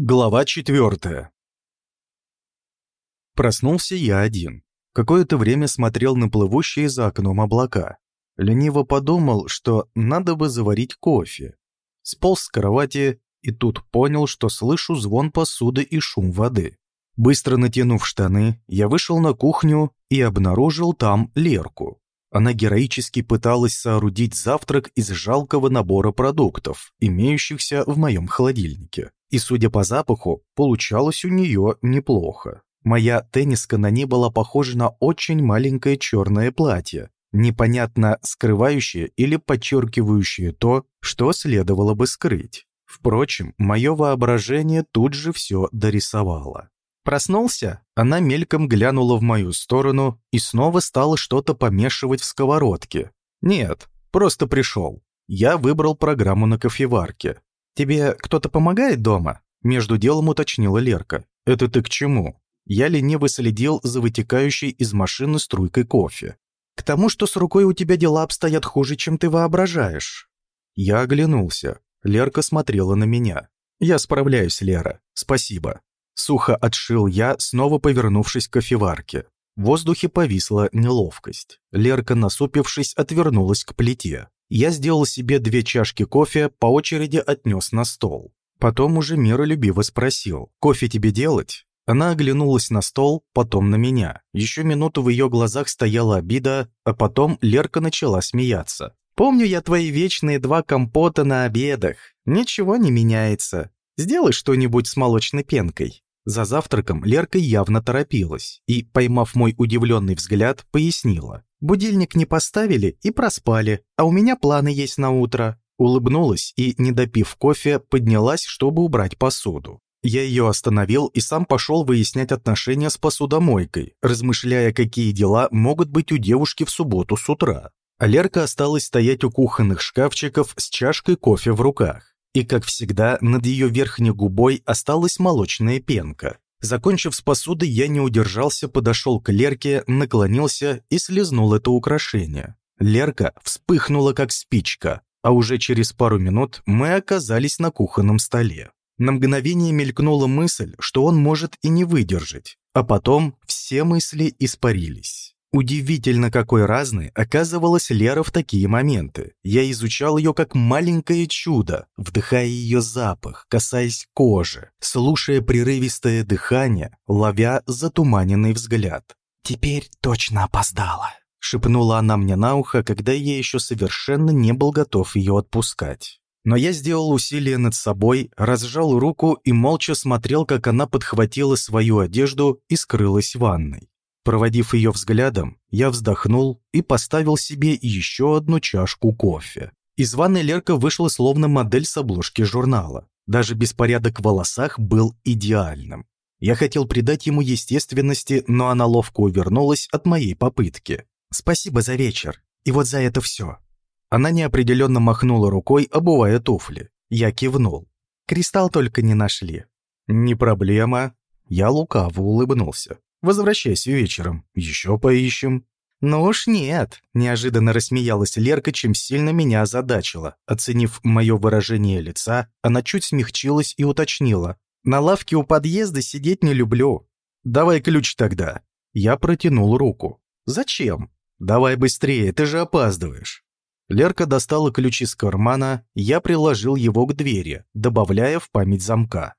Глава четвертая. Проснулся я один. Какое-то время смотрел на плывущие за окном облака. Лениво подумал, что надо бы заварить кофе. Сполз с кровати и тут понял, что слышу звон посуды и шум воды. Быстро натянув штаны, я вышел на кухню и обнаружил там Лерку. Она героически пыталась соорудить завтрак из жалкого набора продуктов, имеющихся в моем холодильнике. И, судя по запаху, получалось у нее неплохо. Моя тенниска на ней была похожа на очень маленькое черное платье, непонятно скрывающее или подчеркивающее то, что следовало бы скрыть. Впрочем, мое воображение тут же все дорисовало. Проснулся, она мельком глянула в мою сторону и снова стала что-то помешивать в сковородке. Нет, просто пришел. Я выбрал программу на кофеварке. «Тебе кто-то помогает дома?» Между делом уточнила Лерка. «Это ты к чему?» Я лениво следил за вытекающей из машины струйкой кофе. «К тому, что с рукой у тебя дела обстоят хуже, чем ты воображаешь». Я оглянулся. Лерка смотрела на меня. «Я справляюсь, Лера. Спасибо». Сухо отшил я, снова повернувшись к кофеварке. В воздухе повисла неловкость. Лерка, насупившись, отвернулась к плите. Я сделал себе две чашки кофе, по очереди отнес на стол. Потом уже миролюбиво спросил, «Кофе тебе делать?» Она оглянулась на стол, потом на меня. Еще минуту в ее глазах стояла обида, а потом Лерка начала смеяться. «Помню я твои вечные два компота на обедах. Ничего не меняется. Сделай что-нибудь с молочной пенкой». За завтраком Лерка явно торопилась и, поймав мой удивленный взгляд, пояснила. «Будильник не поставили и проспали, а у меня планы есть на утро». Улыбнулась и, не допив кофе, поднялась, чтобы убрать посуду. Я ее остановил и сам пошел выяснять отношения с посудомойкой, размышляя, какие дела могут быть у девушки в субботу с утра. А Лерка осталась стоять у кухонных шкафчиков с чашкой кофе в руках. И, как всегда, над ее верхней губой осталась молочная пенка. Закончив с посудой, я не удержался, подошел к Лерке, наклонился и слезнул это украшение. Лерка вспыхнула, как спичка, а уже через пару минут мы оказались на кухонном столе. На мгновение мелькнула мысль, что он может и не выдержать, а потом все мысли испарились. Удивительно, какой разной оказывалась Лера в такие моменты. Я изучал ее как маленькое чудо, вдыхая ее запах, касаясь кожи, слушая прерывистое дыхание, ловя затуманенный взгляд. «Теперь точно опоздала», — шепнула она мне на ухо, когда я еще совершенно не был готов ее отпускать. Но я сделал усилие над собой, разжал руку и молча смотрел, как она подхватила свою одежду и скрылась в ванной. Проводив ее взглядом, я вздохнул и поставил себе еще одну чашку кофе. Из ванной Лерка вышла словно модель с обложки журнала. Даже беспорядок в волосах был идеальным. Я хотел придать ему естественности, но она ловко увернулась от моей попытки. «Спасибо за вечер. И вот за это все». Она неопределенно махнула рукой, обувая туфли. Я кивнул. «Кристалл только не нашли». «Не проблема». Я лукаво улыбнулся. Возвращайся вечером, еще поищем». «Ну уж нет», – неожиданно рассмеялась Лерка, чем сильно меня озадачила. Оценив мое выражение лица, она чуть смягчилась и уточнила. «На лавке у подъезда сидеть не люблю». «Давай ключ тогда». Я протянул руку. «Зачем?» «Давай быстрее, ты же опаздываешь». Лерка достала ключ из кармана, я приложил его к двери, добавляя в память замка.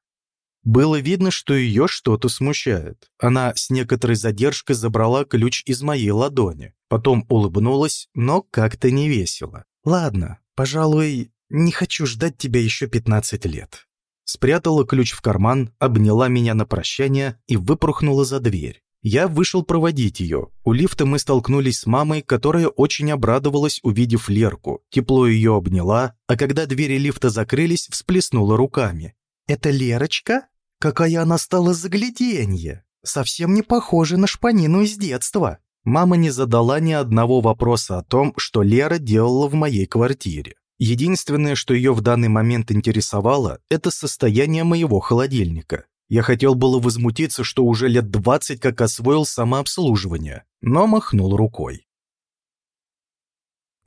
Было видно, что ее что-то смущает. Она с некоторой задержкой забрала ключ из моей ладони. Потом улыбнулась, но как-то не весело. «Ладно, пожалуй, не хочу ждать тебя еще 15 лет». Спрятала ключ в карман, обняла меня на прощание и выпорхнула за дверь. Я вышел проводить ее. У лифта мы столкнулись с мамой, которая очень обрадовалась, увидев Лерку. Тепло ее обняла, а когда двери лифта закрылись, всплеснула руками. «Это Лерочка? Какая она стала загляденье! Совсем не похожа на шпанину из детства!» Мама не задала ни одного вопроса о том, что Лера делала в моей квартире. Единственное, что ее в данный момент интересовало, это состояние моего холодильника. Я хотел было возмутиться, что уже лет 20 как освоил самообслуживание, но махнул рукой.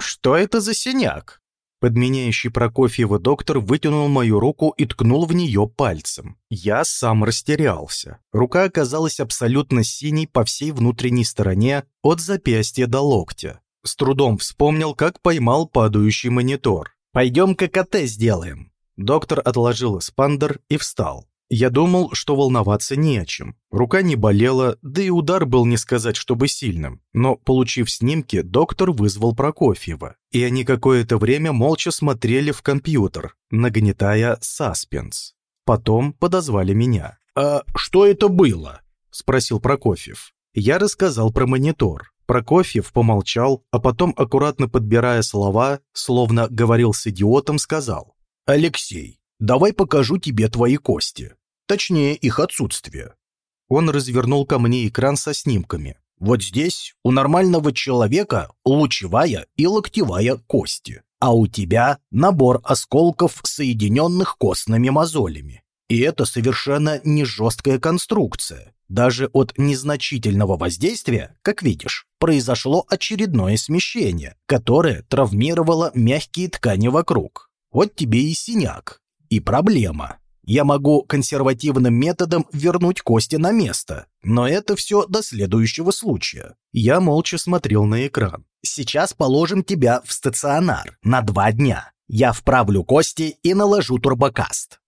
«Что это за синяк?» Подменяющий Прокофьева доктор вытянул мою руку и ткнул в нее пальцем. Я сам растерялся. Рука оказалась абсолютно синей по всей внутренней стороне, от запястья до локтя. С трудом вспомнил, как поймал падающий монитор. «Пойдем-ка КТ сделаем». Доктор отложил эспандер и встал. Я думал, что волноваться не о чем. Рука не болела, да и удар был не сказать, чтобы сильным. Но, получив снимки, доктор вызвал Прокофьева. И они какое-то время молча смотрели в компьютер, нагнетая саспенс. Потом подозвали меня. «А что это было?» – спросил Прокофьев. Я рассказал про монитор. Прокофьев помолчал, а потом, аккуратно подбирая слова, словно говорил с идиотом, сказал. «Алексей, давай покажу тебе твои кости точнее их отсутствие. Он развернул ко мне экран со снимками. Вот здесь у нормального человека лучевая и локтевая кости, а у тебя набор осколков, соединенных костными мозолями. И это совершенно не жесткая конструкция. Даже от незначительного воздействия, как видишь, произошло очередное смещение, которое травмировало мягкие ткани вокруг. Вот тебе и синяк, и проблема. Я могу консервативным методом вернуть кости на место, но это все до следующего случая. Я молча смотрел на экран. Сейчас положим тебя в стационар на два дня. Я вправлю кости и наложу турбокаст.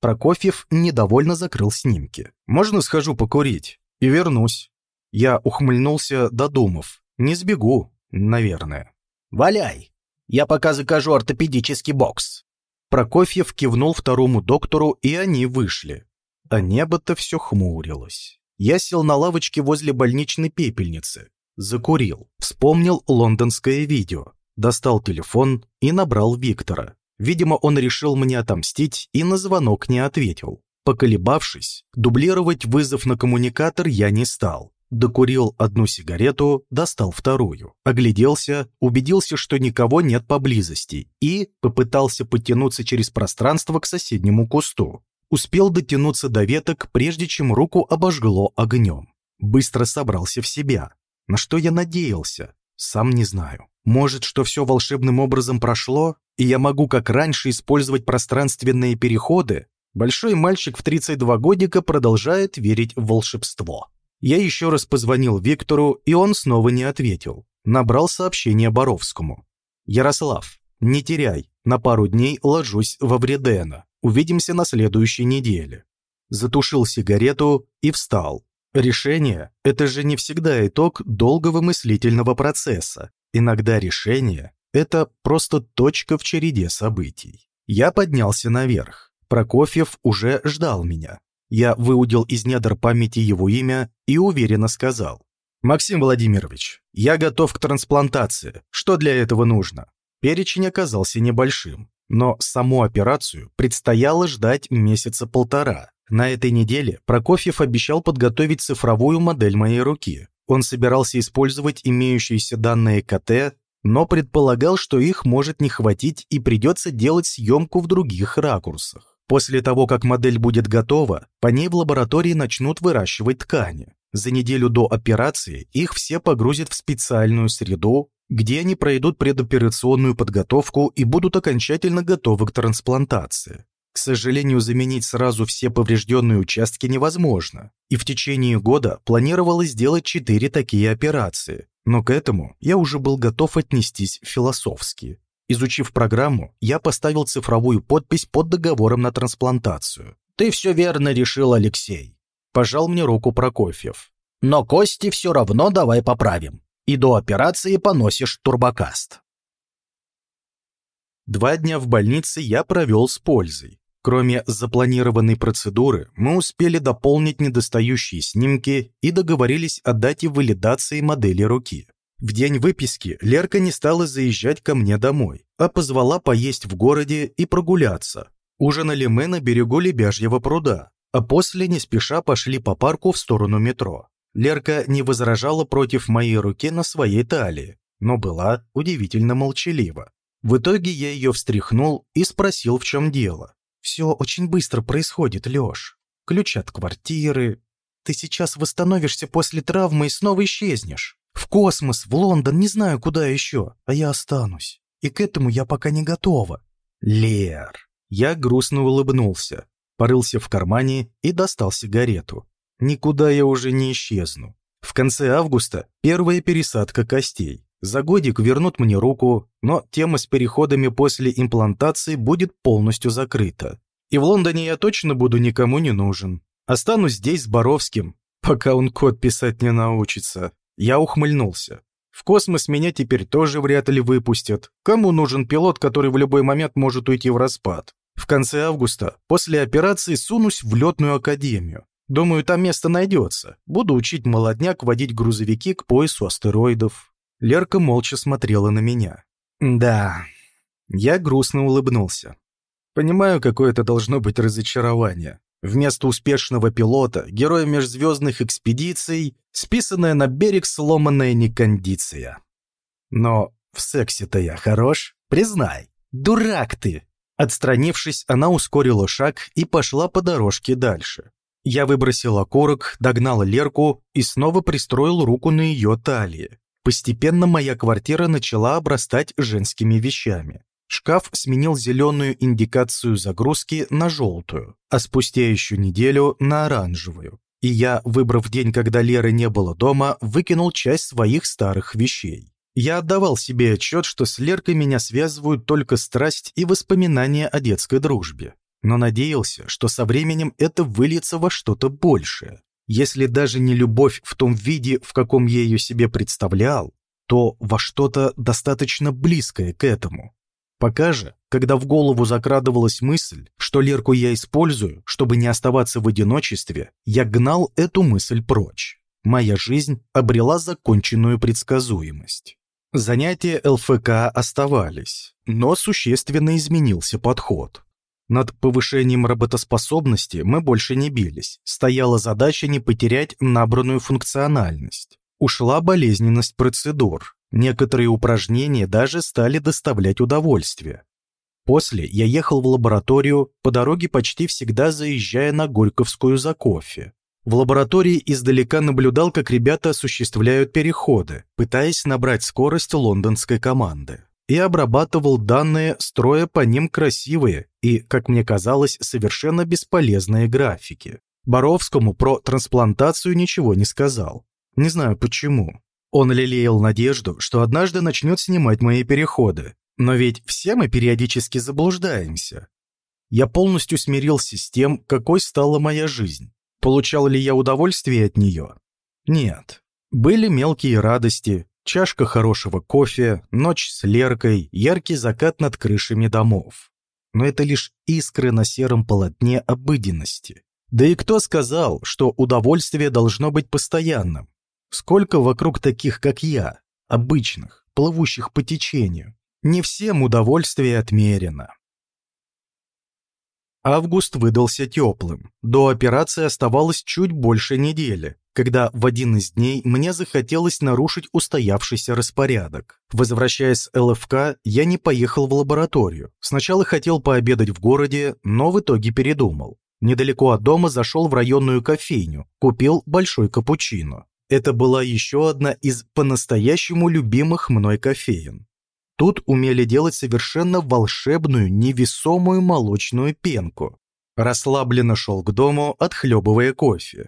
Прокофьев недовольно закрыл снимки. «Можно схожу покурить? И вернусь». Я ухмыльнулся, додумав. «Не сбегу, наверное». «Валяй! Я пока закажу ортопедический бокс». Прокофьев кивнул второму доктору, и они вышли. А небо-то все хмурилось. Я сел на лавочке возле больничной пепельницы. Закурил. Вспомнил лондонское видео. Достал телефон и набрал Виктора. Видимо, он решил мне отомстить и на звонок не ответил. Поколебавшись, дублировать вызов на коммуникатор я не стал. Докурил одну сигарету, достал вторую. Огляделся, убедился, что никого нет поблизости, и попытался потянуться через пространство к соседнему кусту. Успел дотянуться до веток, прежде чем руку обожгло огнем. Быстро собрался в себя. На что я надеялся? Сам не знаю. Может, что все волшебным образом прошло, и я могу, как раньше, использовать пространственные переходы? Большой мальчик в 32 годика продолжает верить в волшебство. Я еще раз позвонил Виктору, и он снова не ответил. Набрал сообщение Боровскому. «Ярослав, не теряй, на пару дней ложусь во Вредена. Увидимся на следующей неделе». Затушил сигарету и встал. Решение – это же не всегда итог долгого мыслительного процесса. Иногда решение – это просто точка в череде событий. Я поднялся наверх. Прокофьев уже ждал меня. Я выудил из недр памяти его имя и уверенно сказал. «Максим Владимирович, я готов к трансплантации. Что для этого нужно?» Перечень оказался небольшим, но саму операцию предстояло ждать месяца полтора. На этой неделе Прокофьев обещал подготовить цифровую модель моей руки. Он собирался использовать имеющиеся данные КТ, но предполагал, что их может не хватить и придется делать съемку в других ракурсах. После того, как модель будет готова, по ней в лаборатории начнут выращивать ткани. За неделю до операции их все погрузят в специальную среду, где они пройдут предоперационную подготовку и будут окончательно готовы к трансплантации. К сожалению, заменить сразу все поврежденные участки невозможно, и в течение года планировалось сделать четыре такие операции, но к этому я уже был готов отнестись философски. Изучив программу, я поставил цифровую подпись под договором на трансплантацию. «Ты все верно решил, Алексей», – пожал мне руку Прокофьев. «Но кости все равно давай поправим. И до операции поносишь турбокаст». Два дня в больнице я провел с пользой. Кроме запланированной процедуры, мы успели дополнить недостающие снимки и договорились о дате валидации модели руки. В день выписки Лерка не стала заезжать ко мне домой, а позвала поесть в городе и прогуляться. Ужинали мы на берегу Лебяжьего пруда, а после не спеша пошли по парку в сторону метро. Лерка не возражала против моей руки на своей талии, но была удивительно молчалива. В итоге я ее встряхнул и спросил, в чем дело. «Все очень быстро происходит, Леш. Ключ от квартиры. Ты сейчас восстановишься после травмы и снова исчезнешь. В космос, в Лондон, не знаю куда еще, а я останусь. и к этому я пока не готова». «Лер!» Я грустно улыбнулся, порылся в кармане и достал сигарету. «Никуда я уже не исчезну. В конце августа первая пересадка костей. За годик вернут мне руку, но тема с переходами после имплантации будет полностью закрыта. И в Лондоне я точно буду никому не нужен. Останусь здесь с Боровским, пока он код писать не научится. Я ухмыльнулся. В космос меня теперь тоже вряд ли выпустят. Кому нужен пилот, который в любой момент может уйти в распад? В конце августа, после операции, сунусь в летную академию. Думаю, там место найдется. Буду учить молодняк водить грузовики к поясу астероидов. Лерка молча смотрела на меня. Да, я грустно улыбнулся. Понимаю, какое это должно быть разочарование. Вместо успешного пилота, героя межзвездных экспедиций, списанная на берег сломанная некондиция. Но в сексе-то я хорош, признай. Дурак ты! Отстранившись, она ускорила шаг и пошла по дорожке дальше. Я выбросил окурок, догнал Лерку и снова пристроил руку на ее талии. Постепенно моя квартира начала обрастать женскими вещами. Шкаф сменил зеленую индикацию загрузки на желтую, а спустя еще неделю на оранжевую. И я, выбрав день, когда Леры не было дома, выкинул часть своих старых вещей. Я отдавал себе отчет, что с Леркой меня связывают только страсть и воспоминания о детской дружбе. Но надеялся, что со временем это выльется во что-то большее. Если даже не любовь в том виде, в каком я ее себе представлял, то во что-то достаточно близкое к этому. Пока же, когда в голову закрадывалась мысль, что Лерку я использую, чтобы не оставаться в одиночестве, я гнал эту мысль прочь. Моя жизнь обрела законченную предсказуемость. Занятия ЛФК оставались, но существенно изменился подход. Над повышением работоспособности мы больше не бились. Стояла задача не потерять набранную функциональность. Ушла болезненность процедур. Некоторые упражнения даже стали доставлять удовольствие. После я ехал в лабораторию, по дороге почти всегда заезжая на Горьковскую за кофе. В лаборатории издалека наблюдал, как ребята осуществляют переходы, пытаясь набрать скорость лондонской команды и обрабатывал данные, строя по ним красивые и, как мне казалось, совершенно бесполезные графики. Боровскому про трансплантацию ничего не сказал. Не знаю почему. Он лелеял надежду, что однажды начнет снимать мои переходы. Но ведь все мы периодически заблуждаемся. Я полностью смирился с тем, какой стала моя жизнь. Получал ли я удовольствие от нее? Нет. Были мелкие радости, чашка хорошего кофе, ночь с Леркой, яркий закат над крышами домов. Но это лишь искры на сером полотне обыденности. Да и кто сказал, что удовольствие должно быть постоянным? Сколько вокруг таких, как я, обычных, плывущих по течению? Не всем удовольствие отмерено. Август выдался теплым. До операции оставалось чуть больше недели, когда в один из дней мне захотелось нарушить устоявшийся распорядок. Возвращаясь с ЛФК, я не поехал в лабораторию. Сначала хотел пообедать в городе, но в итоге передумал. Недалеко от дома зашел в районную кофейню, купил большой капучино. Это была еще одна из по-настоящему любимых мной кофеин. Тут умели делать совершенно волшебную, невесомую молочную пенку. Расслабленно шел к дому, отхлебывая кофе.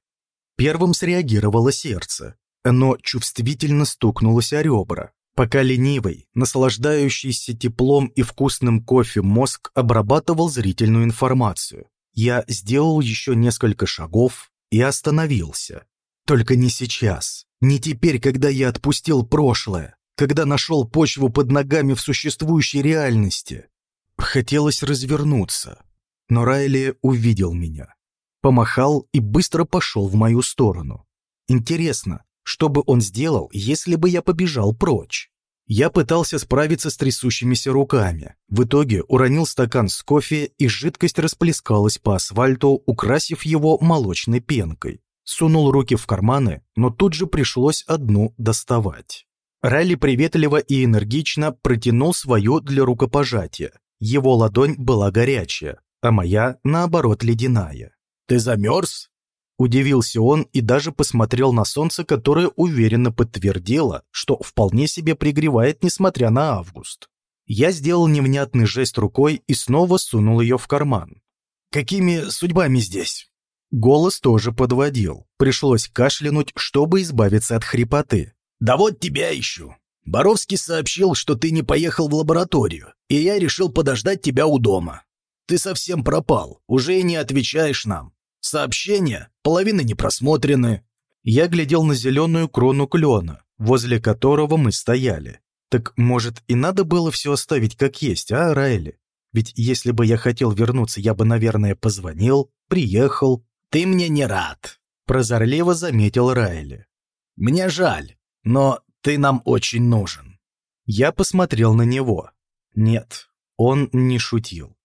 Первым среагировало сердце. Оно чувствительно стукнулось о ребра. Пока ленивый, наслаждающийся теплом и вкусным кофе мозг обрабатывал зрительную информацию. Я сделал еще несколько шагов и остановился. Только не сейчас. Не теперь, когда я отпустил прошлое когда нашел почву под ногами в существующей реальности. Хотелось развернуться, но Райли увидел меня. Помахал и быстро пошел в мою сторону. Интересно, что бы он сделал, если бы я побежал прочь? Я пытался справиться с трясущимися руками. В итоге уронил стакан с кофе, и жидкость расплескалась по асфальту, украсив его молочной пенкой. Сунул руки в карманы, но тут же пришлось одну доставать. Ралли приветливо и энергично протянул свою для рукопожатия. Его ладонь была горячая, а моя, наоборот, ледяная. «Ты замерз?» Удивился он и даже посмотрел на солнце, которое уверенно подтвердило, что вполне себе пригревает, несмотря на август. Я сделал невнятный жест рукой и снова сунул ее в карман. «Какими судьбами здесь?» Голос тоже подводил. Пришлось кашлянуть, чтобы избавиться от хрипоты. «Да вот тебя ищу. Боровский сообщил, что ты не поехал в лабораторию, и я решил подождать тебя у дома. Ты совсем пропал, уже и не отвечаешь нам. Сообщения половина не просмотрены». Я глядел на зеленую крону клена, возле которого мы стояли. Так, может, и надо было все оставить как есть, а, Райли? Ведь если бы я хотел вернуться, я бы, наверное, позвонил, приехал. «Ты мне не рад», — прозорливо заметил Райли. «Мне жаль, но ты нам очень нужен». Я посмотрел на него. Нет, он не шутил.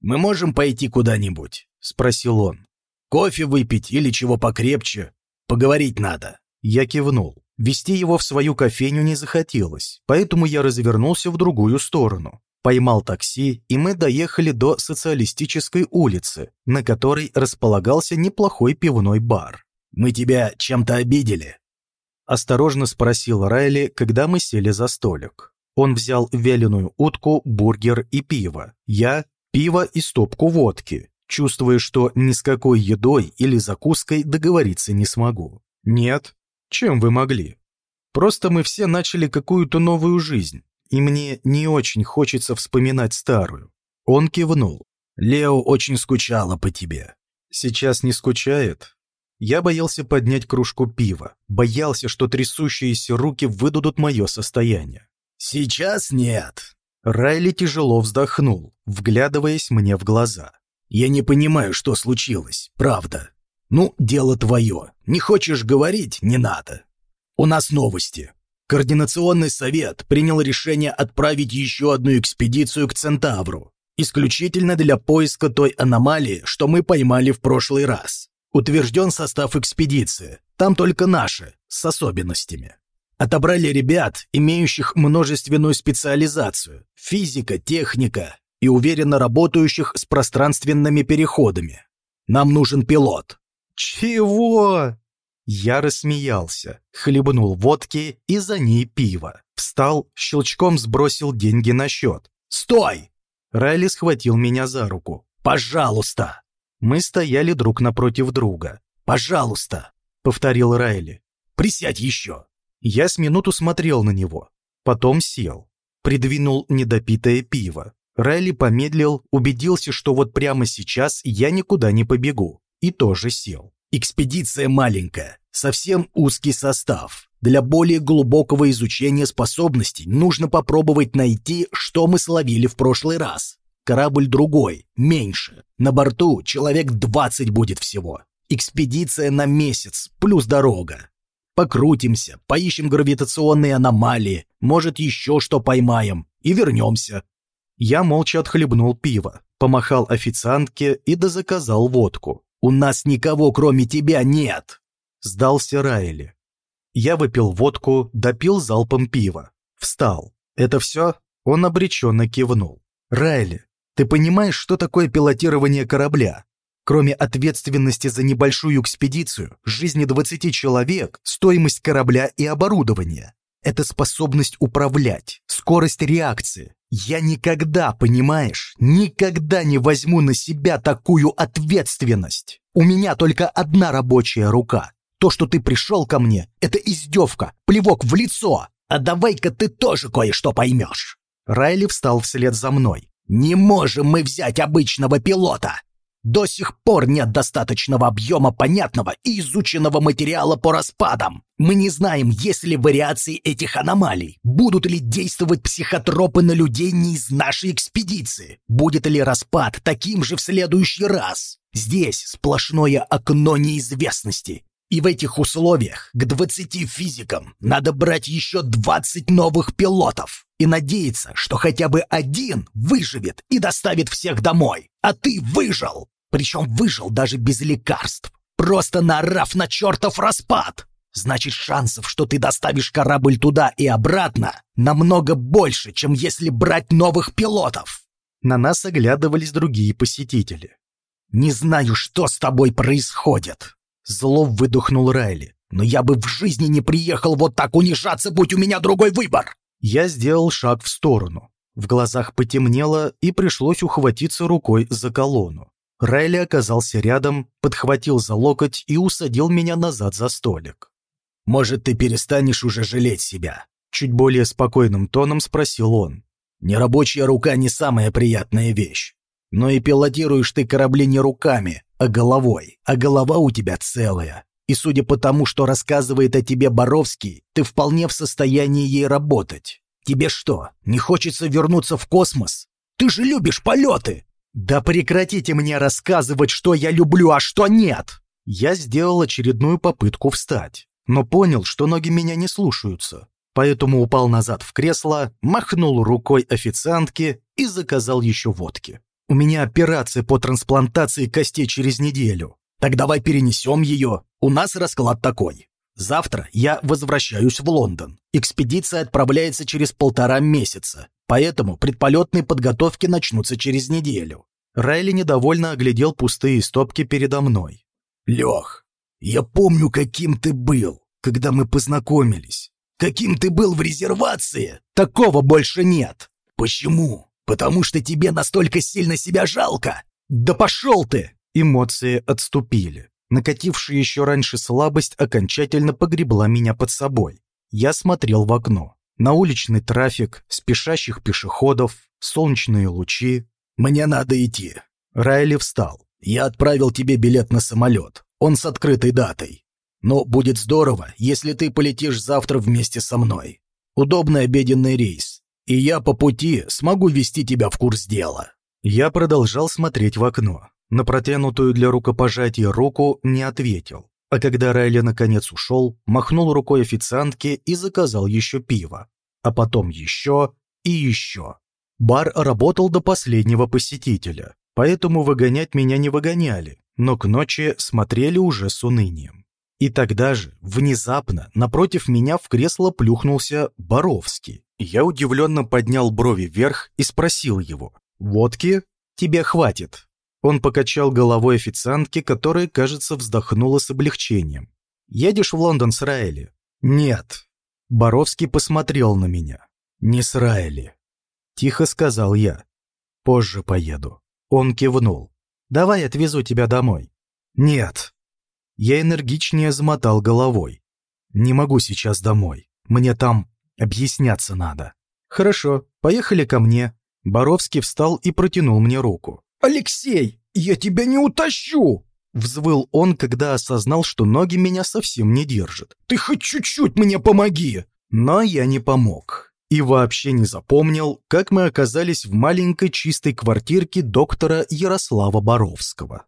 «Мы можем пойти куда-нибудь?» — спросил он. «Кофе выпить или чего покрепче? Поговорить надо». Я кивнул. Вести его в свою кофейню не захотелось, поэтому я развернулся в другую сторону. Поймал такси, и мы доехали до социалистической улицы, на которой располагался неплохой пивной бар. «Мы тебя чем-то обидели?» Осторожно спросил Райли, когда мы сели за столик. Он взял вяленую утку, бургер и пиво. Я – пиво и стопку водки, чувствуя, что ни с какой едой или закуской договориться не смогу. «Нет, чем вы могли? Просто мы все начали какую-то новую жизнь, и мне не очень хочется вспоминать старую». Он кивнул. «Лео очень скучала по тебе». «Сейчас не скучает?» Я боялся поднять кружку пива, боялся, что трясущиеся руки выдадут мое состояние. «Сейчас нет». Райли тяжело вздохнул, вглядываясь мне в глаза. «Я не понимаю, что случилось, правда. «Ну, дело твое. Не хочешь говорить – не надо. У нас новости. Координационный совет принял решение отправить еще одну экспедицию к Центавру, исключительно для поиска той аномалии, что мы поймали в прошлый раз. Утвержден состав экспедиции, там только наши, с особенностями. Отобрали ребят, имеющих множественную специализацию – физика, техника и уверенно работающих с пространственными переходами. Нам нужен пилот. «Чего?» Я рассмеялся, хлебнул водки и за ней пиво. Встал, щелчком сбросил деньги на счет. «Стой!» Райли схватил меня за руку. «Пожалуйста!» Мы стояли друг напротив друга. «Пожалуйста!» — повторил Райли. «Присядь еще!» Я с минуту смотрел на него. Потом сел. Придвинул недопитое пиво. Райли помедлил, убедился, что вот прямо сейчас я никуда не побегу и тоже сел. Экспедиция маленькая, совсем узкий состав. Для более глубокого изучения способностей нужно попробовать найти, что мы словили в прошлый раз. Корабль другой, меньше. На борту человек 20 будет всего. Экспедиция на месяц, плюс дорога. Покрутимся, поищем гравитационные аномалии, может, еще что поймаем, и вернемся. Я молча отхлебнул пиво, помахал официантке и дозаказал водку. «У нас никого, кроме тебя, нет!» Сдался Райли. Я выпил водку, допил залпом пива. Встал. «Это все?» Он обреченно кивнул. «Райли, ты понимаешь, что такое пилотирование корабля? Кроме ответственности за небольшую экспедицию, жизни 20 человек, стоимость корабля и оборудования. Это способность управлять, скорость реакции, я никогда, понимаешь, никогда не возьму на себя такую ответственность. У меня только одна рабочая рука. То, что ты пришел ко мне, это издевка, плевок в лицо. А давай-ка ты тоже кое-что поймешь. Райли встал вслед за мной. Не можем мы взять обычного пилота. До сих пор нет достаточного объема понятного и изученного материала по распадам. Мы не знаем, есть ли вариации этих аномалий, будут ли действовать психотропы на людей не из нашей экспедиции, будет ли распад таким же в следующий раз. Здесь сплошное окно неизвестности. И в этих условиях к 20 физикам надо брать еще 20 новых пилотов и надеяться, что хотя бы один выживет и доставит всех домой. А ты выжил! Причем выжил даже без лекарств, просто нарав на чертов распад. Значит, шансов, что ты доставишь корабль туда и обратно, намного больше, чем если брать новых пилотов. На нас оглядывались другие посетители. «Не знаю, что с тобой происходит», Зло выдохнул Райли. «Но я бы в жизни не приехал вот так унижаться, будь у меня другой выбор!» Я сделал шаг в сторону. В глазах потемнело, и пришлось ухватиться рукой за колонну. Райли оказался рядом, подхватил за локоть и усадил меня назад за столик. «Может, ты перестанешь уже жалеть себя?» Чуть более спокойным тоном спросил он. «Нерабочая рука не самая приятная вещь. Но и пилотируешь ты корабли не руками, а головой. А голова у тебя целая. И судя по тому, что рассказывает о тебе Боровский, ты вполне в состоянии ей работать. Тебе что, не хочется вернуться в космос? Ты же любишь полеты!» «Да прекратите мне рассказывать, что я люблю, а что нет!» Я сделал очередную попытку встать, но понял, что ноги меня не слушаются. Поэтому упал назад в кресло, махнул рукой официантке и заказал еще водки. «У меня операция по трансплантации костей через неделю. Так давай перенесем ее. У нас расклад такой. Завтра я возвращаюсь в Лондон. Экспедиция отправляется через полтора месяца, поэтому предполетные подготовки начнутся через неделю. Райли недовольно оглядел пустые стопки передо мной. «Лех, я помню, каким ты был, когда мы познакомились. Каким ты был в резервации. Такого больше нет. Почему? Потому что тебе настолько сильно себя жалко? Да пошел ты!» Эмоции отступили. Накатившая еще раньше слабость окончательно погребла меня под собой. Я смотрел в окно. На уличный трафик, спешащих пешеходов, солнечные лучи. «Мне надо идти». Райли встал. «Я отправил тебе билет на самолет. Он с открытой датой. Но будет здорово, если ты полетишь завтра вместе со мной. Удобный обеденный рейс. И я по пути смогу ввести тебя в курс дела». Я продолжал смотреть в окно. На протянутую для рукопожатия руку не ответил. А когда Райли наконец ушел, махнул рукой официантке и заказал еще пиво. А потом еще и еще. Бар работал до последнего посетителя, поэтому выгонять меня не выгоняли, но к ночи смотрели уже с унынием. И тогда же, внезапно, напротив меня в кресло плюхнулся Боровский. Я удивленно поднял брови вверх и спросил его, «Водки? Тебе хватит?» Он покачал головой официантки, которая, кажется, вздохнула с облегчением. «Едешь в Лондон с Райли?» «Нет». Боровский посмотрел на меня. «Не с Райли». Тихо сказал я. «Позже поеду». Он кивнул. «Давай отвезу тебя домой». «Нет». Я энергичнее замотал головой. «Не могу сейчас домой. Мне там объясняться надо». «Хорошо, поехали ко мне». Боровский встал и протянул мне руку. «Алексей, я тебя не утащу!» Взвыл он, когда осознал, что ноги меня совсем не держат. «Ты хоть чуть-чуть мне помоги!» Но я не помог. И вообще не запомнил, как мы оказались в маленькой чистой квартирке доктора Ярослава Боровского.